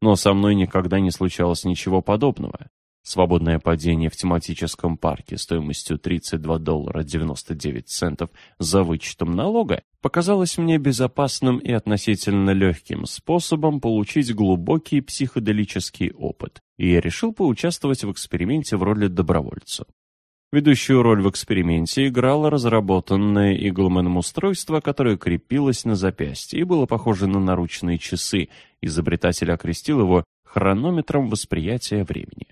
Но со мной никогда не случалось ничего подобного. Свободное падение в тематическом парке стоимостью 32 доллара 99 центов за вычетом налога показалось мне безопасным и относительно легким способом получить глубокий психоделический опыт, и я решил поучаствовать в эксперименте в роли добровольца. Ведущую роль в эксперименте играло разработанное Иглманом устройство, которое крепилось на запястье и было похоже на наручные часы. Изобретатель окрестил его хронометром восприятия времени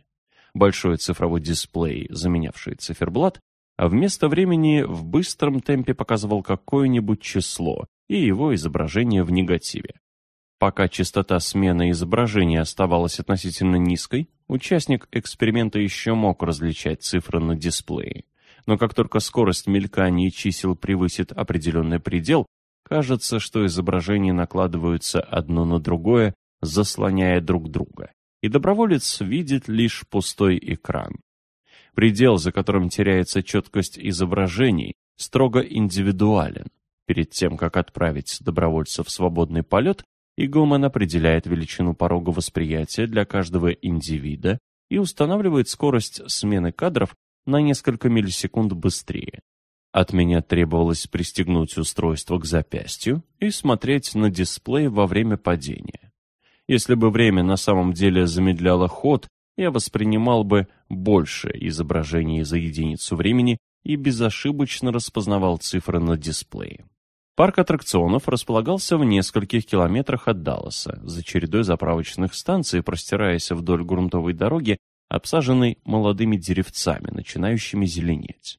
большой цифровой дисплей, заменявший циферблат, а вместо времени в быстром темпе показывал какое-нибудь число и его изображение в негативе. Пока частота смены изображения оставалась относительно низкой, участник эксперимента еще мог различать цифры на дисплее. Но как только скорость мелькания чисел превысит определенный предел, кажется, что изображения накладываются одно на другое, заслоняя друг друга и доброволец видит лишь пустой экран. Предел, за которым теряется четкость изображений, строго индивидуален. Перед тем, как отправить добровольца в свободный полет, Иглман определяет величину порога восприятия для каждого индивида и устанавливает скорость смены кадров на несколько миллисекунд быстрее. От меня требовалось пристегнуть устройство к запястью и смотреть на дисплей во время падения. Если бы время на самом деле замедляло ход, я воспринимал бы больше изображений за единицу времени и безошибочно распознавал цифры на дисплее. Парк аттракционов располагался в нескольких километрах от Далласа, за чередой заправочных станций, простираясь вдоль грунтовой дороги, обсаженной молодыми деревцами, начинающими зеленеть.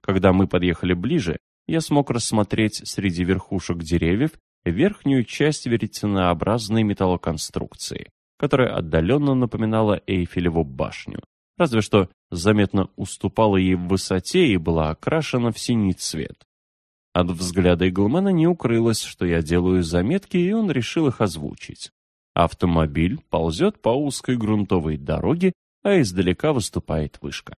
Когда мы подъехали ближе, я смог рассмотреть среди верхушек деревьев верхнюю часть веретенообразной металлоконструкции, которая отдаленно напоминала Эйфелеву башню, разве что заметно уступала ей в высоте и была окрашена в синий цвет. От взгляда Иглмана не укрылось, что я делаю заметки, и он решил их озвучить. Автомобиль ползет по узкой грунтовой дороге, а издалека выступает вышка.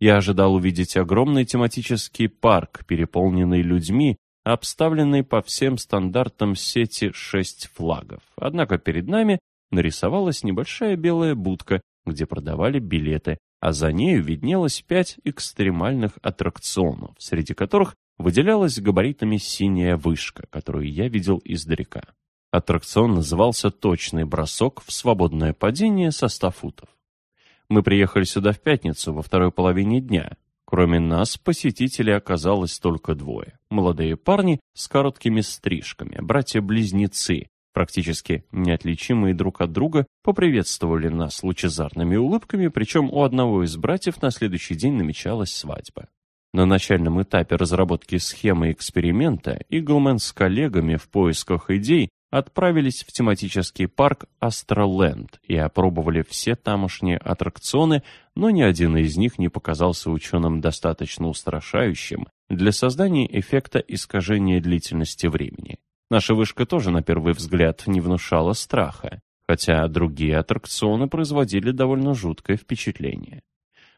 Я ожидал увидеть огромный тематический парк, переполненный людьми, обставленный по всем стандартам сети шесть флагов. Однако перед нами нарисовалась небольшая белая будка, где продавали билеты, а за нею виднелось пять экстремальных аттракционов, среди которых выделялась габаритами синяя вышка, которую я видел издалека. Аттракцион назывался «Точный бросок в свободное падение со 100 футов». Мы приехали сюда в пятницу, во второй половине дня. Кроме нас, посетителей оказалось только двое. Молодые парни с короткими стрижками, братья-близнецы, практически неотличимые друг от друга, поприветствовали нас лучезарными улыбками, причем у одного из братьев на следующий день намечалась свадьба. На начальном этапе разработки схемы эксперимента Иглмен с коллегами в поисках идей отправились в тематический парк Астроленд и опробовали все тамошние аттракционы, но ни один из них не показался ученым достаточно устрашающим для создания эффекта искажения длительности времени. Наша вышка тоже на первый взгляд не внушала страха, хотя другие аттракционы производили довольно жуткое впечатление.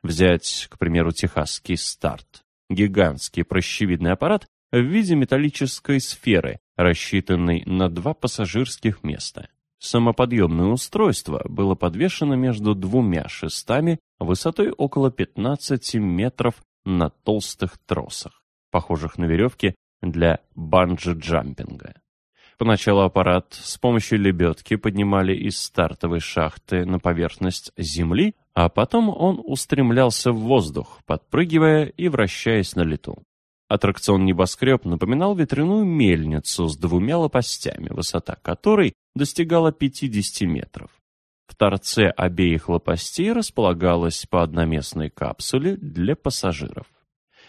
Взять, к примеру, техасский старт. Гигантский прощевидный аппарат в виде металлической сферы, рассчитанной на два пассажирских места. Самоподъемное устройство было подвешено между двумя шестами высотой около 15 метров на толстых тросах, похожих на веревки для банджи-джампинга. Поначалу аппарат с помощью лебедки поднимали из стартовой шахты на поверхность Земли, а потом он устремлялся в воздух, подпрыгивая и вращаясь на лету. Аттракцион «Небоскреб» напоминал ветряную мельницу с двумя лопастями, высота которой достигала 50 метров. В торце обеих лопастей располагалась по одноместной капсуле для пассажиров.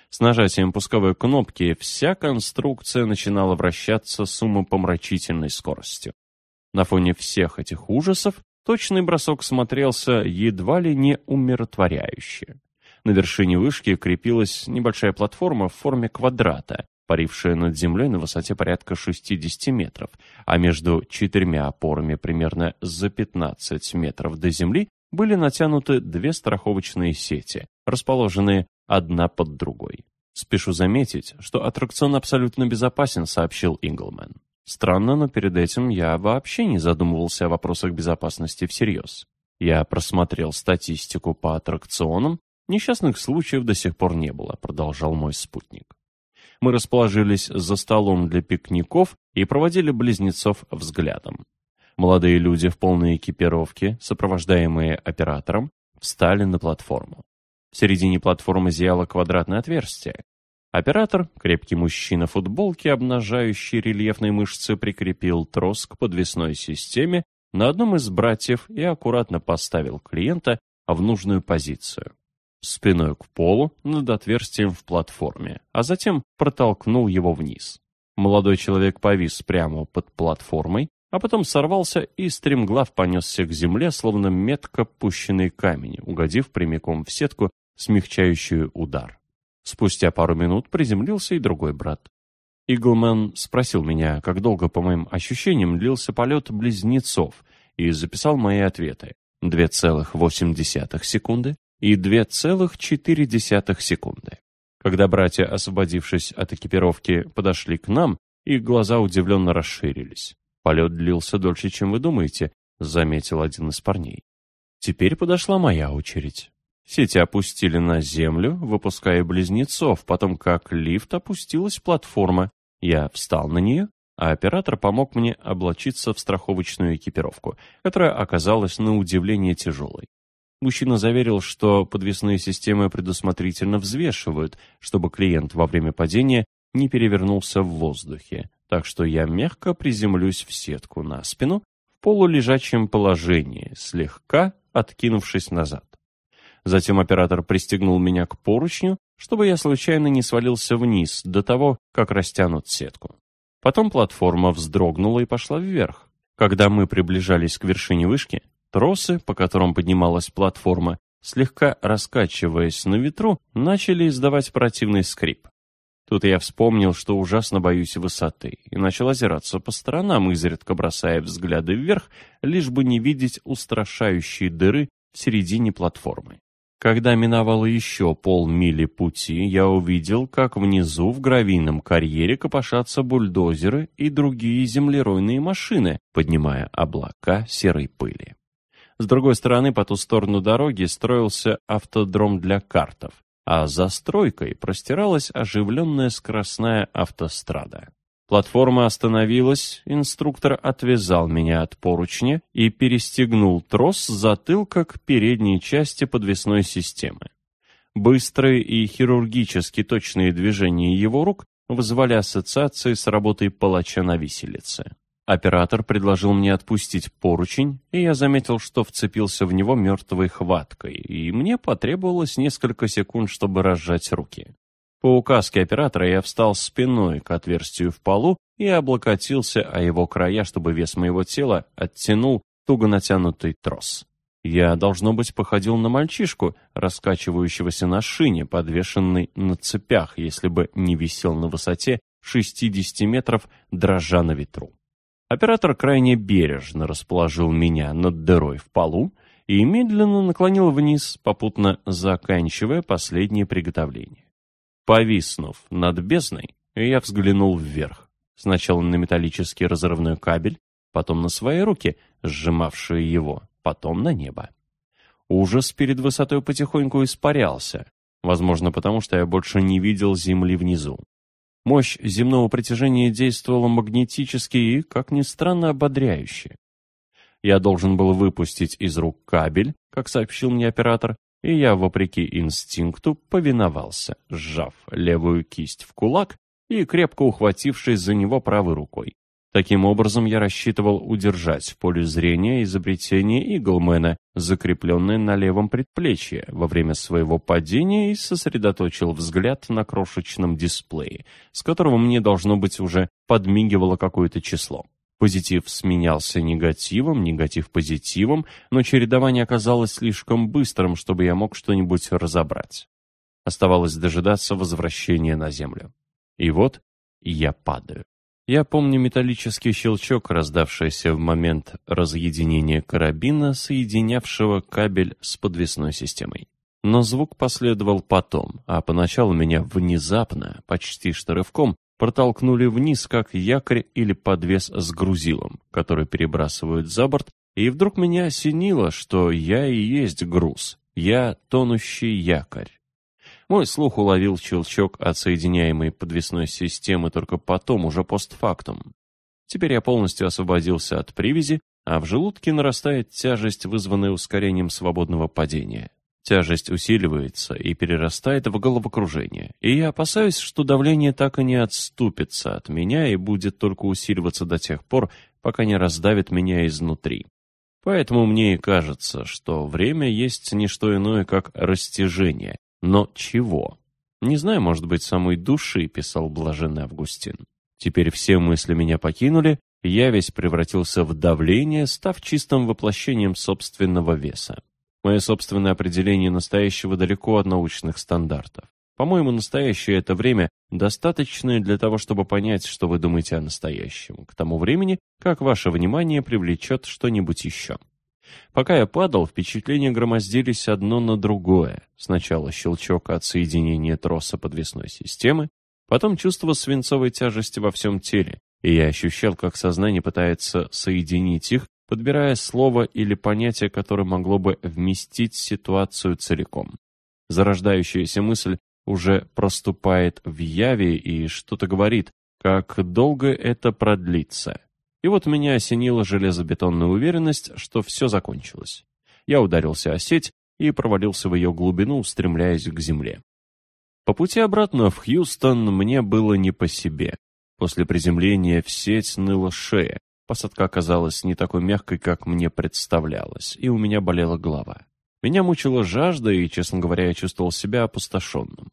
С нажатием пусковой кнопки вся конструкция начинала вращаться с умопомрачительной скоростью. На фоне всех этих ужасов точный бросок смотрелся едва ли не умиротворяюще. На вершине вышки крепилась небольшая платформа в форме квадрата, парившая над землей на высоте порядка 60 метров, а между четырьмя опорами примерно за 15 метров до земли были натянуты две страховочные сети, расположенные одна под другой. Спешу заметить, что аттракцион абсолютно безопасен, сообщил Инглмен. Странно, но перед этим я вообще не задумывался о вопросах безопасности всерьез. Я просмотрел статистику по аттракционам, несчастных случаев до сих пор не было, продолжал мой спутник. Мы расположились за столом для пикников и проводили близнецов взглядом. Молодые люди в полной экипировке, сопровождаемые оператором, встали на платформу. В середине платформы зияло квадратное отверстие. Оператор, крепкий мужчина в футболке, обнажающий рельефные мышцы, прикрепил трос к подвесной системе на одном из братьев и аккуратно поставил клиента в нужную позицию. Спиной к полу над отверстием в платформе, а затем протолкнул его вниз. Молодой человек повис прямо под платформой, а потом сорвался и стремглав понесся к земле, словно метко пущенный камень, угодив прямиком в сетку смягчающую удар. Спустя пару минут приземлился и другой брат. Иглмен спросил меня, как долго, по моим ощущениям, длился полет близнецов, и записал мои ответы. 2,8 секунды и 2,4 секунды. Когда братья, освободившись от экипировки, подошли к нам, их глаза удивленно расширились. «Полет длился дольше, чем вы думаете», — заметил один из парней. Теперь подошла моя очередь. Сети опустили на землю, выпуская близнецов, потом как лифт опустилась платформа. Я встал на нее, а оператор помог мне облачиться в страховочную экипировку, которая оказалась на удивление тяжелой. Мужчина заверил, что подвесные системы предусмотрительно взвешивают, чтобы клиент во время падения не перевернулся в воздухе, так что я мягко приземлюсь в сетку на спину в полулежачем положении, слегка откинувшись назад. Затем оператор пристегнул меня к поручню, чтобы я случайно не свалился вниз до того, как растянут сетку. Потом платформа вздрогнула и пошла вверх. Когда мы приближались к вершине вышки, тросы, по которым поднималась платформа, слегка раскачиваясь на ветру, начали издавать противный скрип. Тут я вспомнил, что ужасно боюсь высоты, и начал озираться по сторонам, изредка бросая взгляды вверх, лишь бы не видеть устрашающие дыры в середине платформы. Когда миновало еще полмили пути, я увидел, как внизу в гравийном карьере копошатся бульдозеры и другие землеройные машины, поднимая облака серой пыли. С другой стороны, по ту сторону дороги строился автодром для картов а за стройкой простиралась оживленная скоростная автострада. Платформа остановилась, инструктор отвязал меня от поручня и перестегнул трос затылка к передней части подвесной системы. Быстрые и хирургически точные движения его рук вызывали ассоциации с работой палача на виселице. Оператор предложил мне отпустить поручень, и я заметил, что вцепился в него мертвой хваткой, и мне потребовалось несколько секунд, чтобы разжать руки. По указке оператора я встал спиной к отверстию в полу и облокотился о его края, чтобы вес моего тела оттянул туго натянутый трос. Я, должно быть, походил на мальчишку, раскачивающегося на шине, подвешенной на цепях, если бы не висел на высоте 60 метров, дрожа на ветру. Оператор крайне бережно расположил меня над дырой в полу и медленно наклонил вниз, попутно заканчивая последнее приготовление. Повиснув над бездной, я взглянул вверх. Сначала на металлический разрывной кабель, потом на свои руки, сжимавшие его, потом на небо. Ужас перед высотой потихоньку испарялся, возможно, потому что я больше не видел земли внизу. Мощь земного притяжения действовала магнетически и, как ни странно, ободряюще. Я должен был выпустить из рук кабель, как сообщил мне оператор, и я, вопреки инстинкту, повиновался, сжав левую кисть в кулак и крепко ухватившись за него правой рукой. Таким образом, я рассчитывал удержать в поле зрения изобретение Иглмена, закрепленное на левом предплечье, во время своего падения и сосредоточил взгляд на крошечном дисплее, с которого мне, должно быть, уже подмигивало какое-то число. Позитив сменялся негативом, негатив позитивом, но чередование оказалось слишком быстрым, чтобы я мог что-нибудь разобрать. Оставалось дожидаться возвращения на Землю. И вот я падаю. Я помню металлический щелчок, раздавшийся в момент разъединения карабина, соединявшего кабель с подвесной системой. Но звук последовал потом, а поначалу меня внезапно, почти что протолкнули вниз, как якорь или подвес с грузилом, который перебрасывают за борт, и вдруг меня осенило, что я и есть груз, я тонущий якорь. Мой слух уловил щелчок от соединяемой подвесной системы только потом, уже постфактум. Теперь я полностью освободился от привязи, а в желудке нарастает тяжесть, вызванная ускорением свободного падения. Тяжесть усиливается и перерастает в головокружение, и я опасаюсь, что давление так и не отступится от меня и будет только усиливаться до тех пор, пока не раздавит меня изнутри. Поэтому мне и кажется, что время есть не что иное, как растяжение, но чего? Не знаю, может быть, самой души, писал блаженный Августин. Теперь все мысли меня покинули, я весь превратился в давление, став чистым воплощением собственного веса. Мое собственное определение настоящего далеко от научных стандартов. По-моему, настоящее это время достаточное для того, чтобы понять, что вы думаете о настоящем, к тому времени, как ваше внимание привлечет что-нибудь еще. Пока я падал, впечатления громоздились одно на другое. Сначала щелчок от соединения троса подвесной системы, потом чувство свинцовой тяжести во всем теле, и я ощущал, как сознание пытается соединить их, подбирая слово или понятие, которое могло бы вместить ситуацию целиком. Зарождающаяся мысль уже проступает в яве и что-то говорит, как долго это продлится. И вот меня осенила железобетонная уверенность, что все закончилось. Я ударился о сеть и провалился в ее глубину, устремляясь к земле. По пути обратно в Хьюстон мне было не по себе. После приземления в сеть ныла шея. Посадка оказалась не такой мягкой, как мне представлялось, и у меня болела голова. Меня мучила жажда, и, честно говоря, я чувствовал себя опустошенным.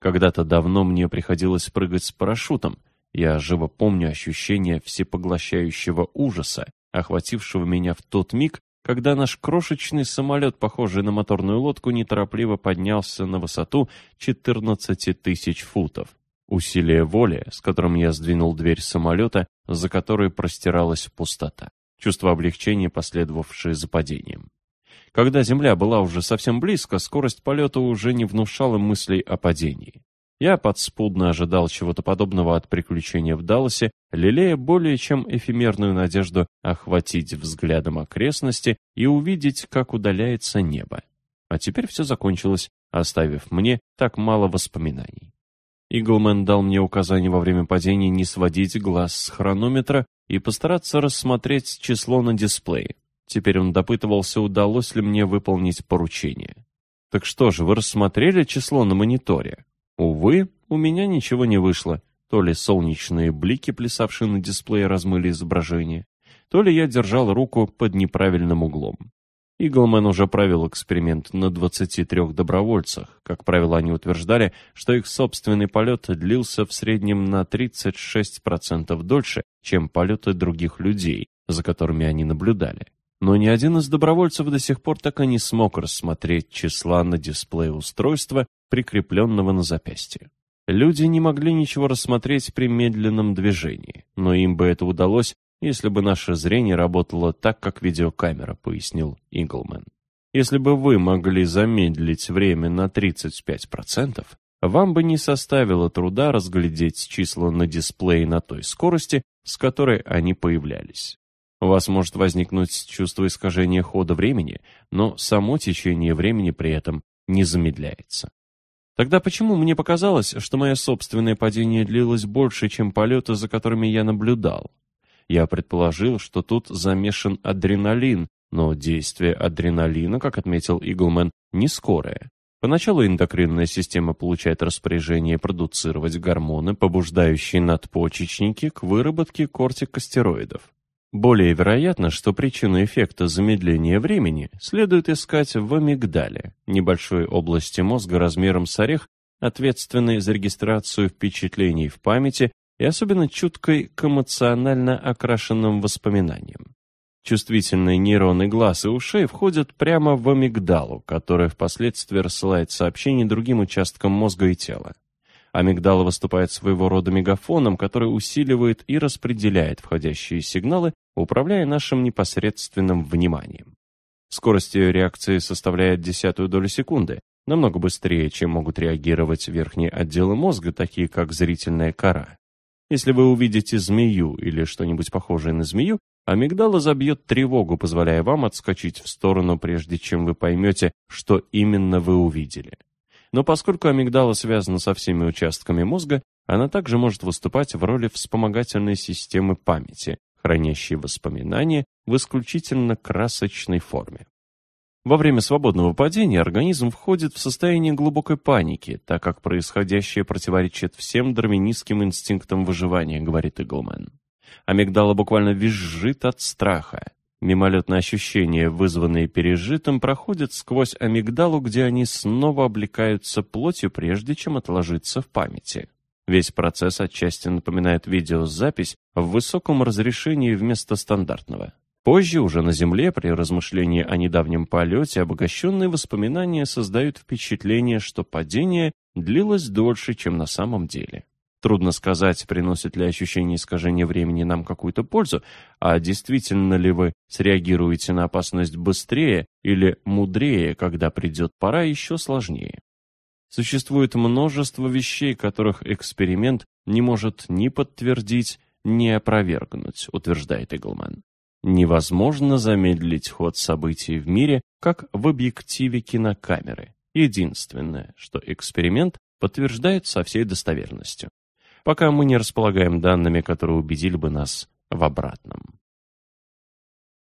Когда-то давно мне приходилось прыгать с парашютом, я живо помню ощущение всепоглощающего ужаса, охватившего меня в тот миг, когда наш крошечный самолет, похожий на моторную лодку, неторопливо поднялся на высоту 14 тысяч футов. Усилие воли, с которым я сдвинул дверь самолета, за которой простиралась пустота. Чувство облегчения, последовавшее за падением. Когда Земля была уже совсем близко, скорость полета уже не внушала мыслей о падении. Я подспудно ожидал чего-то подобного от приключения в Далласе, лелея более чем эфемерную надежду охватить взглядом окрестности и увидеть, как удаляется небо. А теперь все закончилось, оставив мне так мало воспоминаний. Иглмен дал мне указание во время падения не сводить глаз с хронометра и постараться рассмотреть число на дисплее. Теперь он допытывался, удалось ли мне выполнить поручение. «Так что же, вы рассмотрели число на мониторе?» Увы, у меня ничего не вышло. То ли солнечные блики, плясавшие на дисплее, размыли изображение, то ли я держал руку под неправильным углом. Иглмен уже провел эксперимент на 23 добровольцах. Как правило, они утверждали, что их собственный полет длился в среднем на 36% дольше, чем полеты других людей, за которыми они наблюдали. Но ни один из добровольцев до сих пор так и не смог рассмотреть числа на дисплее устройства, прикрепленного на запястье. Люди не могли ничего рассмотреть при медленном движении, но им бы это удалось, если бы наше зрение работало так, как видеокамера, пояснил Инглмен. Если бы вы могли замедлить время на 35%, вам бы не составило труда разглядеть числа на дисплее на той скорости, с которой они появлялись. У вас может возникнуть чувство искажения хода времени, но само течение времени при этом не замедляется. Тогда почему мне показалось, что мое собственное падение длилось больше, чем полеты, за которыми я наблюдал? Я предположил, что тут замешан адреналин, но действие адреналина, как отметил Иглмен, не скорое. Поначалу эндокринная система получает распоряжение продуцировать гормоны, побуждающие надпочечники к выработке кортикостероидов. Более вероятно, что причину эффекта замедления времени следует искать в амигдале, небольшой области мозга размером с орех, ответственной за регистрацию впечатлений в памяти и особенно чуткой к эмоционально окрашенным воспоминаниям. Чувствительные нейроны глаз и ушей входят прямо в амигдалу, которая впоследствии рассылает сообщения другим участкам мозга и тела. Амигдала выступает своего рода мегафоном, который усиливает и распределяет входящие сигналы управляя нашим непосредственным вниманием. Скорость ее реакции составляет десятую долю секунды, намного быстрее, чем могут реагировать верхние отделы мозга, такие как зрительная кора. Если вы увидите змею или что-нибудь похожее на змею, амигдала забьет тревогу, позволяя вам отскочить в сторону, прежде чем вы поймете, что именно вы увидели. Но поскольку амигдала связана со всеми участками мозга, она также может выступать в роли вспомогательной системы памяти, хранящие воспоминания в исключительно красочной форме. Во время свободного падения организм входит в состояние глубокой паники, так как происходящее противоречит всем дарвинистским инстинктам выживания, говорит Иглмен. Амигдала буквально визжит от страха. Мимолетные ощущения, вызванные пережитым, проходят сквозь амигдалу, где они снова облекаются плотью, прежде чем отложиться в памяти. Весь процесс отчасти напоминает видеозапись в высоком разрешении вместо стандартного. Позже, уже на Земле, при размышлении о недавнем полете, обогащенные воспоминания создают впечатление, что падение длилось дольше, чем на самом деле. Трудно сказать, приносит ли ощущение искажения времени нам какую-то пользу, а действительно ли вы среагируете на опасность быстрее или мудрее, когда придет пора, еще сложнее. Существует множество вещей, которых эксперимент не может ни подтвердить, ни опровергнуть, утверждает Иглман. Невозможно замедлить ход событий в мире, как в объективе кинокамеры. Единственное, что эксперимент подтверждает со всей достоверностью. Пока мы не располагаем данными, которые убедили бы нас в обратном.